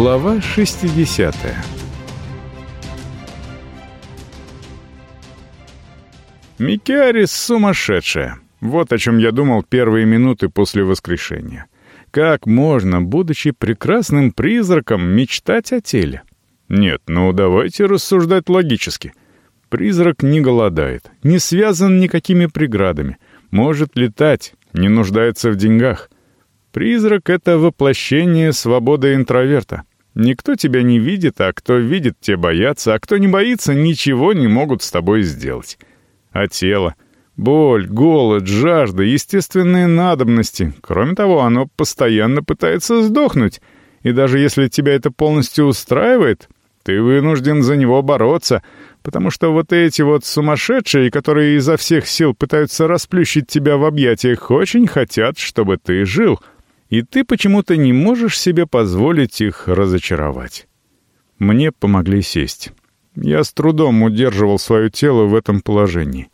Глава 60 Микиарис сумасшедшая. Вот о чем я думал первые минуты после воскрешения. Как можно, будучи прекрасным призраком, мечтать о теле? Нет, ну давайте рассуждать логически. Призрак не голодает, не связан никакими преградами, может летать, не нуждается в деньгах. Призрак — это воплощение свободы интроверта. Никто тебя не видит, а кто видит, те боятся, а кто не боится, ничего не могут с тобой сделать. А тело — Боль, голод, жажда, естественные надобности. Кроме того, оно постоянно пытается сдохнуть. И даже если тебя это полностью устраивает, ты вынужден за него бороться, потому что вот эти вот сумасшедшие, которые изо всех сил пытаются расплющить тебя в объятиях, очень хотят, чтобы ты жил. И ты почему-то не можешь себе позволить их разочаровать. Мне помогли сесть. Я с трудом удерживал свое тело в этом положении.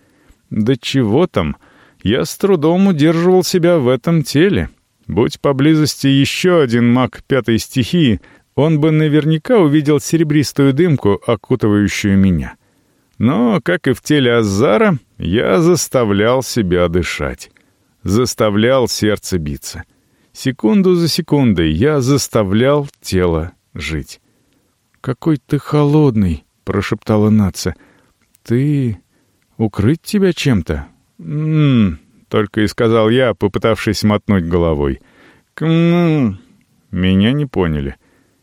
Да чего там? Я с трудом удерживал себя в этом теле. Будь поблизости еще один маг пятой стихии, он бы наверняка увидел серебристую дымку, окутывающую меня. Но, как и в теле Азара, я заставлял себя дышать. Заставлял сердце биться. Секунду за секундой я заставлял тело жить. «Какой ты холодный!» — прошептала Наца. «Ты Укрыть тебя чем-то? Ммм, только и сказал я, попытавшись мотнуть головой. Кмм. Меня не поняли.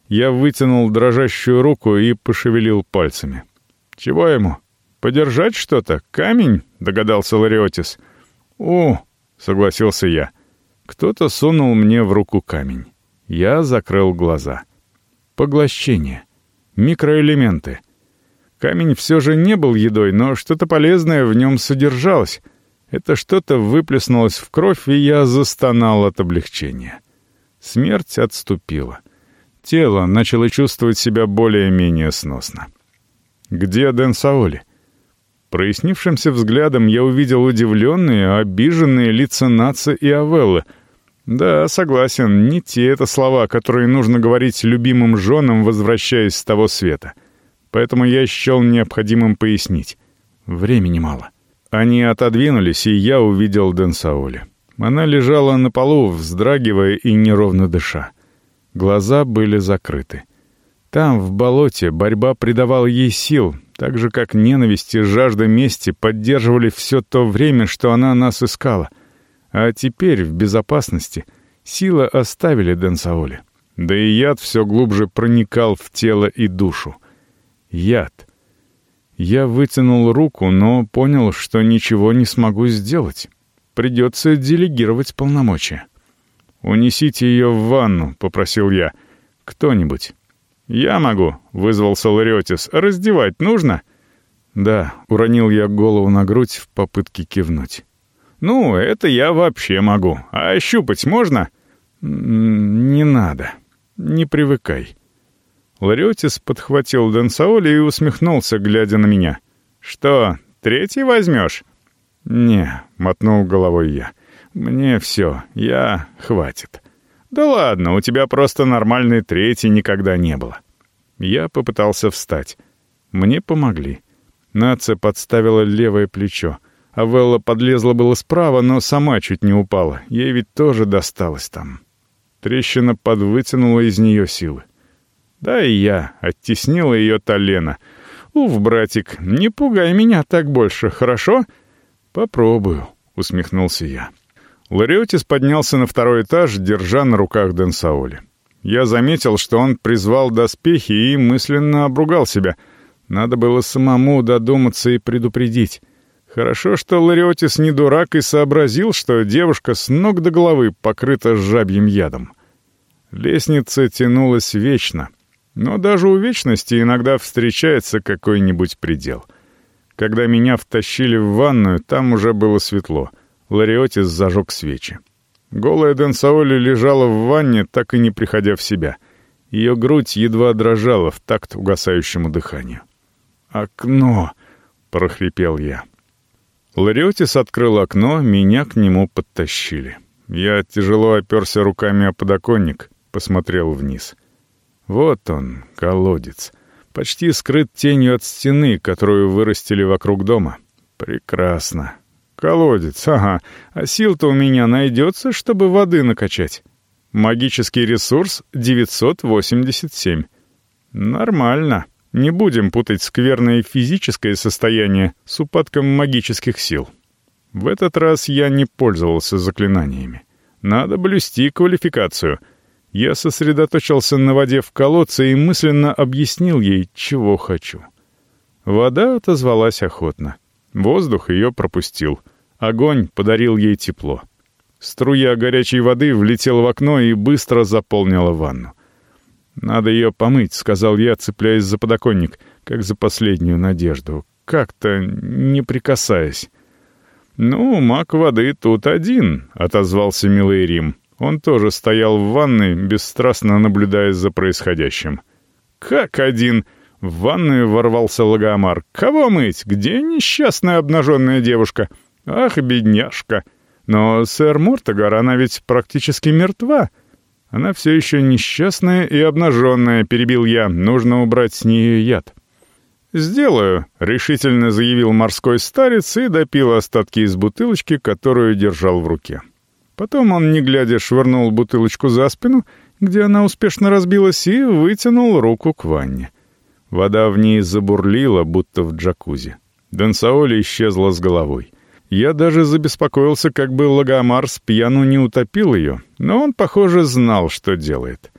Я вытянул дрожащую руку и пошевелил пальцами. Чего ему? Подержать что-то? Камень? Догадался Лариотис. О, согласился я. Кто-то сунул мне в руку камень. Я закрыл глаза. Поглощение. Микроэлементы — Камень все же не был едой, но что-то полезное в нем содержалось. Это что-то выплеснулось в кровь, и я застонал от облегчения. Смерть отступила. Тело начало чувствовать себя более-менее сносно. «Где Дэн Саоли?» Прояснившимся взглядом я увидел удивленные, обиженные лица Наца и Авеллы. Да, согласен, не те это слова, которые нужно говорить любимым женам, возвращаясь с того света поэтому я счел необходимым пояснить. Времени мало. Они отодвинулись, и я увидел Денсаули. Она лежала на полу, вздрагивая и неровно дыша. Глаза были закрыты. Там, в болоте, борьба придавала ей сил, так же, как ненависть и жажда мести поддерживали все то время, что она нас искала. А теперь, в безопасности, силы оставили Денсаули. Да и яд все глубже проникал в тело и душу. Яд. Я вытянул руку, но понял, что ничего не смогу сделать. Придется делегировать полномочия. «Унесите ее в ванну», — попросил я. «Кто-нибудь». «Я могу», — вызвался Лариотис. «Раздевать нужно?» «Да», — уронил я голову на грудь в попытке кивнуть. «Ну, это я вообще могу. А щупать можно?» «Не надо. Не привыкай». Лариотис подхватил Денсаоли и усмехнулся, глядя на меня. «Что, третий возьмешь?» «Не», — мотнул головой я. «Мне все, я... хватит». «Да ладно, у тебя просто нормальный третий никогда не было». Я попытался встать. Мне помогли. Нация подставила левое плечо. А Велла подлезла было справа, но сама чуть не упала. Ей ведь тоже досталось там. Трещина подвытянула из нее силы. Да и я оттеснила ее Толена. «Уф, братик, не пугай меня так больше, хорошо?» «Попробую», — усмехнулся я. Лариотис поднялся на второй этаж, держа на руках Денсаули. Я заметил, что он призвал доспехи и мысленно обругал себя. Надо было самому додуматься и предупредить. Хорошо, что Лариотис не дурак и сообразил, что девушка с ног до головы покрыта жабьим ядом. Лестница тянулась вечно — но даже у вечности иногда встречается какой-нибудь предел. Когда меня втащили в ванную, там уже было светло. Лариотис зажег свечи. Голая Денсаоли лежала в ванне, так и не приходя в себя. Ее грудь едва дрожала в такт угасающему дыханию. «Окно!» — прохрипел я. Лариотис открыл окно, меня к нему подтащили. Я тяжело оперся руками о подоконник, посмотрел вниз. Вот он, колодец. Почти скрыт тенью от стены, которую вырастили вокруг дома. Прекрасно. Колодец, ага. А сил-то у меня найдется, чтобы воды накачать. Магический ресурс 987. Нормально. Не будем путать скверное физическое состояние с упадком магических сил. В этот раз я не пользовался заклинаниями. Надо блюсти квалификацию. Я сосредоточился на воде в колодце и мысленно объяснил ей, чего хочу. Вода отозвалась охотно. Воздух ее пропустил. Огонь подарил ей тепло. Струя горячей воды влетела в окно и быстро заполнила ванну. «Надо ее помыть», — сказал я, цепляясь за подоконник, как за последнюю надежду, как-то не прикасаясь. «Ну, маг воды тут один», — отозвался милый Рим. Он тоже стоял в ванной, бесстрастно наблюдая за происходящим. «Как один?» — в ванную ворвался Лагомар. «Кого мыть? Где несчастная обнаженная девушка? Ах, бедняжка! Но, сэр Мортогар, она ведь практически мертва. Она все еще несчастная и обнаженная, перебил я. Нужно убрать с нее яд». «Сделаю», — решительно заявил морской старец и допил остатки из бутылочки, которую держал в руке. Потом он, не глядя, швырнул бутылочку за спину, где она успешно разбилась, и вытянул руку к ванне. Вода в ней забурлила, будто в джакузи. Дансаоли исчезла с головой. Я даже забеспокоился, как бы Лагомар с пьяну не утопил ее, но он, похоже, знал, что делает.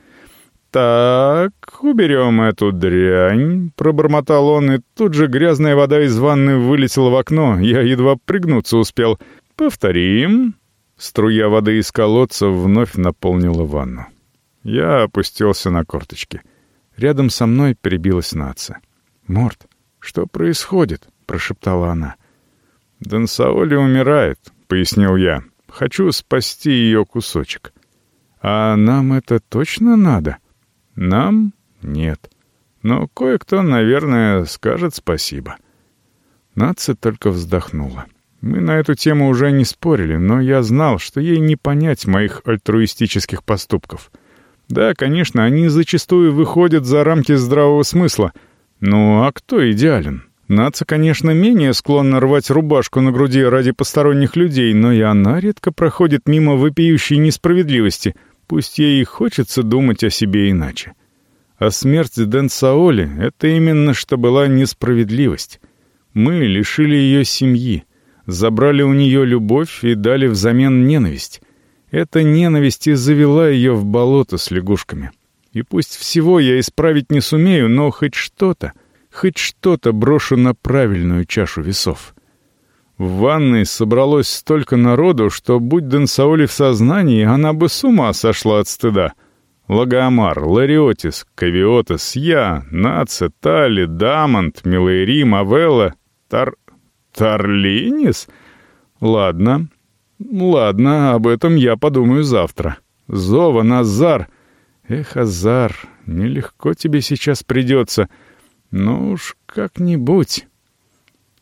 «Так, уберем эту дрянь», — пробормотал он, и тут же грязная вода из ванны вылетела в окно, я едва пригнуться успел. «Повторим». Струя воды из колодца вновь наполнила ванну. Я опустился на корточки. Рядом со мной перебилась нация. «Морт, что происходит?» — прошептала она. «Дансаоли умирает», — пояснил я. «Хочу спасти ее кусочек». «А нам это точно надо?» Нам нет. Но кое-кто, наверное, скажет спасибо. Нация только вздохнула. Мы на эту тему уже не спорили, но я знал, что ей не понять моих альтруистических поступков. Да, конечно, они зачастую выходят за рамки здравого смысла. Ну а кто идеален? Нация, конечно, менее склонна рвать рубашку на груди ради посторонних людей, но и она редко проходит мимо вопиющей несправедливости — Пусть ей и хочется думать о себе иначе. А смерть Дэн Саоли — это именно что была несправедливость. Мы лишили ее семьи, забрали у нее любовь и дали взамен ненависть. Эта ненависть и завела ее в болото с лягушками. И пусть всего я исправить не сумею, но хоть что-то, хоть что-то брошу на правильную чашу весов. В ванной собралось столько народу, что, будь Денсаули в сознании, она бы с ума сошла от стыда. Лагомар, Лариотис, Кавиотес, я, Наце, Тали, Дамонт, Милейрим, Авелла, Тар... Тарлинис? Ладно, ладно, об этом я подумаю завтра. Зова, Назар. Эх, Азар, нелегко тебе сейчас придется. Ну уж как-нибудь...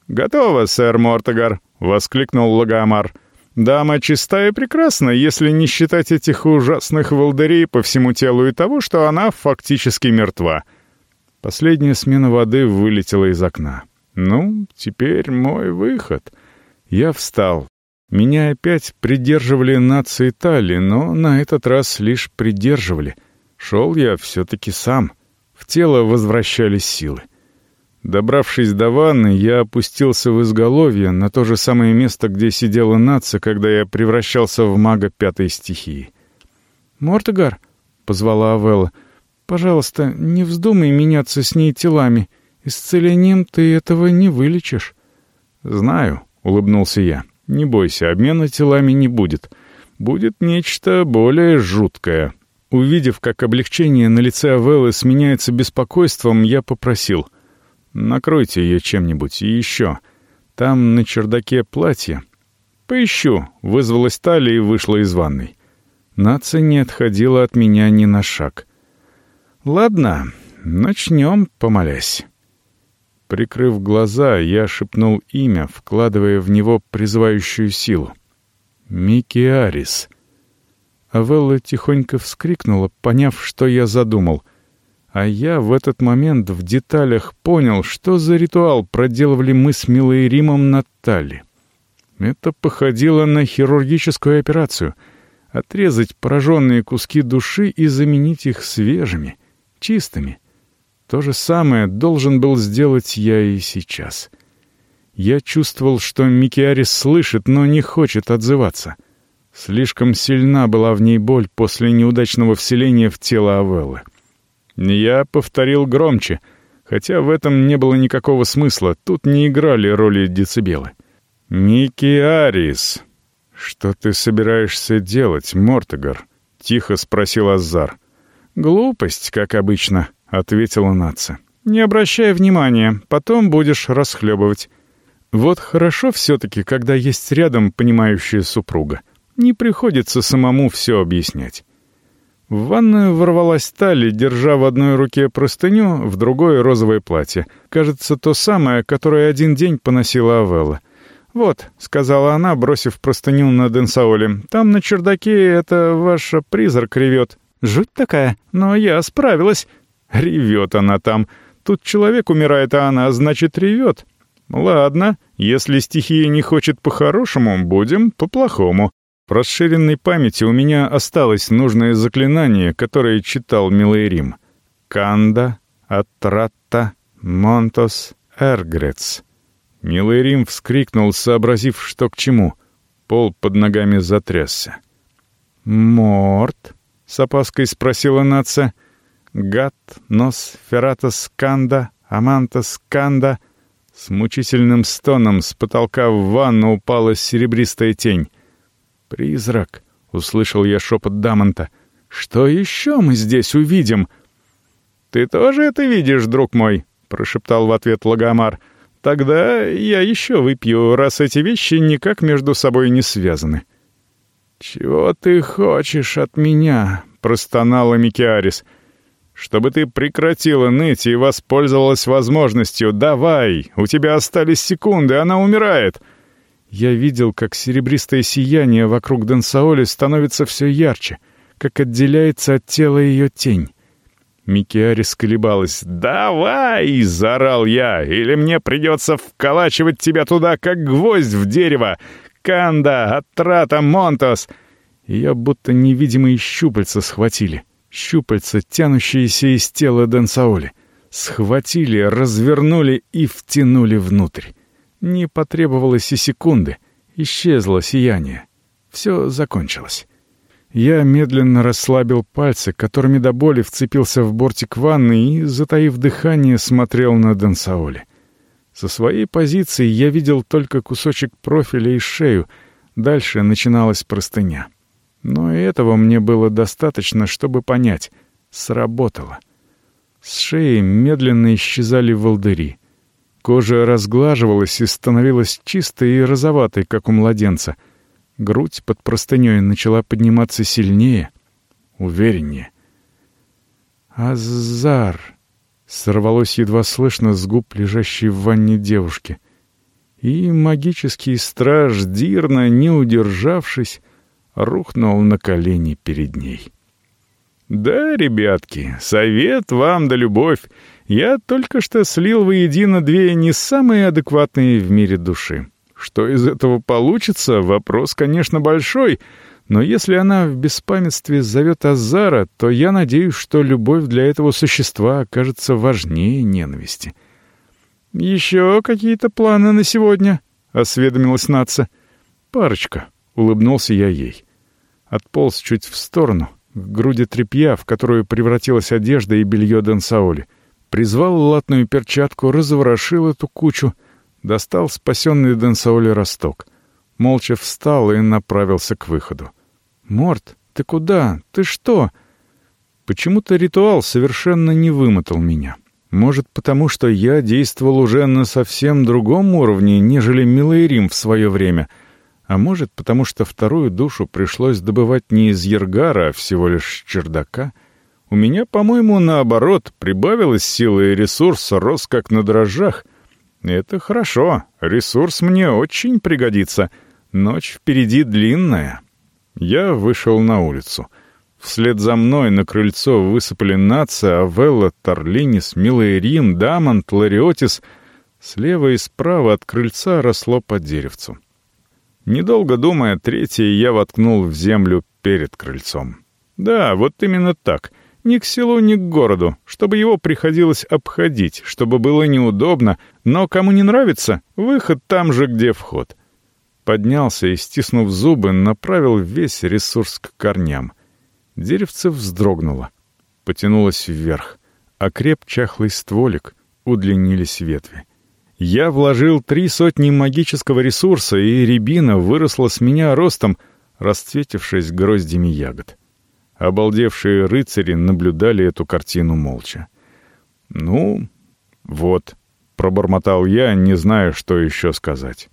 «Готово, сэр Мортогар!» — воскликнул Лагомар. «Дама чистая и прекрасна, если не считать этих ужасных волдырей по всему телу и того, что она фактически мертва». Последняя смена воды вылетела из окна. «Ну, теперь мой выход». Я встал. Меня опять придерживали нации Тали, но на этот раз лишь придерживали. Шел я все-таки сам. В тело возвращались силы. Добравшись до ванны, я опустился в изголовье на то же самое место, где сидела нация, когда я превращался в мага пятой стихии. «Мортогар», — позвала Авелла, — «пожалуйста, не вздумай меняться с ней телами. Исцелением ты этого не вылечишь». «Знаю», — улыбнулся я. «Не бойся, обмена телами не будет. Будет нечто более жуткое». Увидев, как облегчение на лице Авеллы сменяется беспокойством, я попросил — Накройте ее чем-нибудь. И еще. Там на чердаке платье. Поищу. Вызвалась Талия и вышла из ванной. Наца не отходила от меня ни на шаг. Ладно, начнем, помолясь. Прикрыв глаза, я шепнул имя, вкладывая в него призывающую силу. «Микиарис». Авелла тихонько вскрикнула, поняв, что я задумал. А я в этот момент в деталях понял, что за ритуал проделывали мы с Милой Римом на Талли. Это походило на хирургическую операцию — отрезать пораженные куски души и заменить их свежими, чистыми. То же самое должен был сделать я и сейчас. Я чувствовал, что Микиарис слышит, но не хочет отзываться. Слишком сильна была в ней боль после неудачного вселения в тело Авеллы. Я повторил громче, хотя в этом не было никакого смысла, тут не играли роли децибелы. «Ники Арис, что ты собираешься делать, Мортогар?» — тихо спросил Азар. «Глупость, как обычно», — ответила Наца. «Не обращай внимания, потом будешь расхлебывать. Вот хорошо все-таки, когда есть рядом понимающая супруга. Не приходится самому все объяснять». В ванную ворвалась Тали, держа в одной руке простыню, в другой — розовое платье. Кажется, то самое, которое один день поносила Авелла. «Вот», — сказала она, бросив простыню на Денсаоле, — «там на чердаке это ваша призрак ревет. Жуть такая, но я справилась». Ревет она там. Тут человек умирает, а она, значит, ревет. Ладно, если стихия не хочет по-хорошему, будем по-плохому. Расширенной памяти у меня осталось нужное заклинание, которое читал Милейрим. «Канда, Атратта, Монтос, Эргрец». Милейрим вскрикнул, сообразив, что к чему. Пол под ногами затрясся. «Морт?» — с опаской спросила наца. «Гат, нос, фератос, канда, амантос, канда». С мучительным стоном с потолка в ванну упала серебристая тень. «Призрак!» — услышал я шепот Дамонта. «Что еще мы здесь увидим?» «Ты тоже это видишь, друг мой?» — прошептал в ответ Лагомар. «Тогда я еще выпью, раз эти вещи никак между собой не связаны». «Чего ты хочешь от меня?» — простонала Микиарис. «Чтобы ты прекратила ныть и воспользовалась возможностью. Давай! У тебя остались секунды, она умирает!» Я видел, как серебристое сияние вокруг Денсаоли становится все ярче, как отделяется от тела ее тень. Микиарис колебалась. «Давай!» — заорал я. «Или мне придется вколачивать тебя туда, как гвоздь в дерево! Канда, Атрата, Монтос!» Ее будто невидимые щупальца схватили. Щупальца, тянущиеся из тела Денсаоли. Схватили, развернули и втянули внутрь. Не потребовалось и секунды. Исчезло сияние. Все закончилось. Я медленно расслабил пальцы, которыми до боли вцепился в бортик ванны и, затаив дыхание, смотрел на Дансаоли. Со своей позиции я видел только кусочек профиля и шею, дальше начиналась простыня. Но этого мне было достаточно, чтобы понять — сработало. С шеи медленно исчезали волдыри. Кожа разглаживалась и становилась чистой и розоватой, как у младенца. Грудь под простыней начала подниматься сильнее, увереннее. «Азар!» — сорвалось едва слышно с губ лежащей в ванне девушки. И магический страж Дирна, не удержавшись, рухнул на колени перед ней. «Да, ребятки, совет вам да любовь. Я только что слил воедино две не самые адекватные в мире души. Что из этого получится, вопрос, конечно, большой, но если она в беспамятстве зовет Азара, то я надеюсь, что любовь для этого существа окажется важнее ненависти. «Еще какие-то планы на сегодня?» — осведомилась Наца. «Парочка», — улыбнулся я ей. Отполз чуть в сторону, к груди тряпья, в которую превратилась одежда и белье Денсаули — Призвал латную перчатку, разворошил эту кучу, достал спасенный Денсаули росток. Молча встал и направился к выходу. «Морт, ты куда? Ты что?» Почему-то ритуал совершенно не вымотал меня. Может, потому что я действовал уже на совсем другом уровне, нежели Милайрим в свое время. А может, потому что вторую душу пришлось добывать не из Ергара, а всего лишь чердака — у меня, по-моему, наоборот, прибавилась силы и ресурс рос как на дрожжах. Это хорошо, ресурс мне очень пригодится. Ночь впереди длинная. Я вышел на улицу. Вслед за мной на крыльцо высыпали Наца, Авелла, Торлинис, Милаэрин, Дамонт, Лариотис. Слева и справа от крыльца росло под деревцу. Недолго думая, третье я воткнул в землю перед крыльцом. Да, вот именно так. Ни к селу, ни к городу, чтобы его приходилось обходить, чтобы было неудобно, но кому не нравится, выход там же, где вход. Поднялся и, стиснув зубы, направил весь ресурс к корням. Деревце вздрогнуло, потянулось вверх, а креп чахлый стволик, удлинились ветви. Я вложил три сотни магического ресурса, и рябина выросла с меня ростом, расцветившись гроздями ягод. Обалдевшие рыцари наблюдали эту картину молча. «Ну, вот», — пробормотал я, не зная, что еще сказать.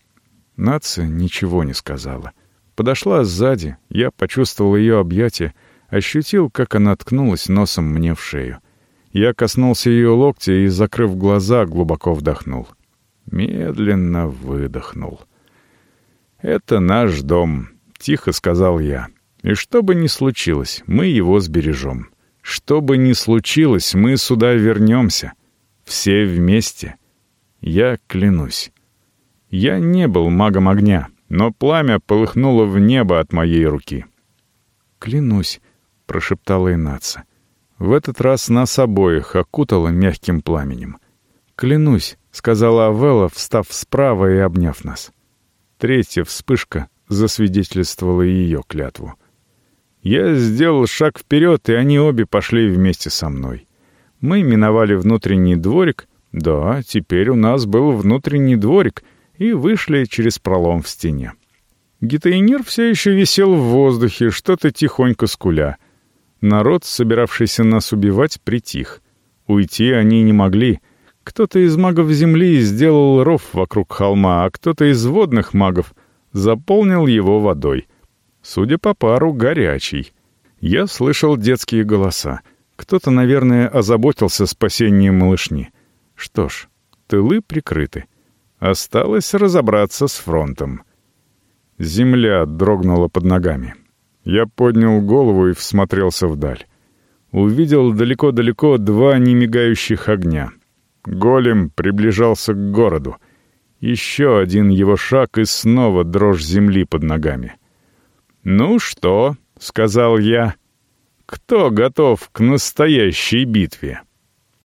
Нация ничего не сказала. Подошла сзади, я почувствовал ее объятие, ощутил, как она ткнулась носом мне в шею. Я коснулся ее локтя и, закрыв глаза, глубоко вдохнул. Медленно выдохнул. «Это наш дом», — тихо сказал я. «И что бы ни случилось, мы его сбережем. Что бы ни случилось, мы сюда вернемся. Все вместе. Я клянусь». Я не был магом огня, но пламя полыхнуло в небо от моей руки. «Клянусь», — прошептала Инаца. В этот раз нас обоих окутало мягким пламенем. «Клянусь», — сказала Авелла, встав справа и обняв нас. Третья вспышка засвидетельствовала ее клятву. Я сделал шаг вперед, и они обе пошли вместе со мной. Мы миновали внутренний дворик. Да, теперь у нас был внутренний дворик — и вышли через пролом в стене. Гитаинир все еще висел в воздухе, что-то тихонько скуля. Народ, собиравшийся нас убивать, притих. Уйти они не могли. Кто-то из магов Земли сделал ров вокруг холма, а кто-то из водных магов заполнил его водой. Судя по пару, горячий. Я слышал детские голоса. Кто-то, наверное, озаботился спасением малышни. Что ж, тылы прикрыты. Осталось разобраться с фронтом. Земля дрогнула под ногами. Я поднял голову и всмотрелся вдаль. Увидел далеко-далеко два немигающих огня. Голем приближался к городу. Еще один его шаг и снова дрожь земли под ногами. «Ну что?» — сказал я. «Кто готов к настоящей битве?»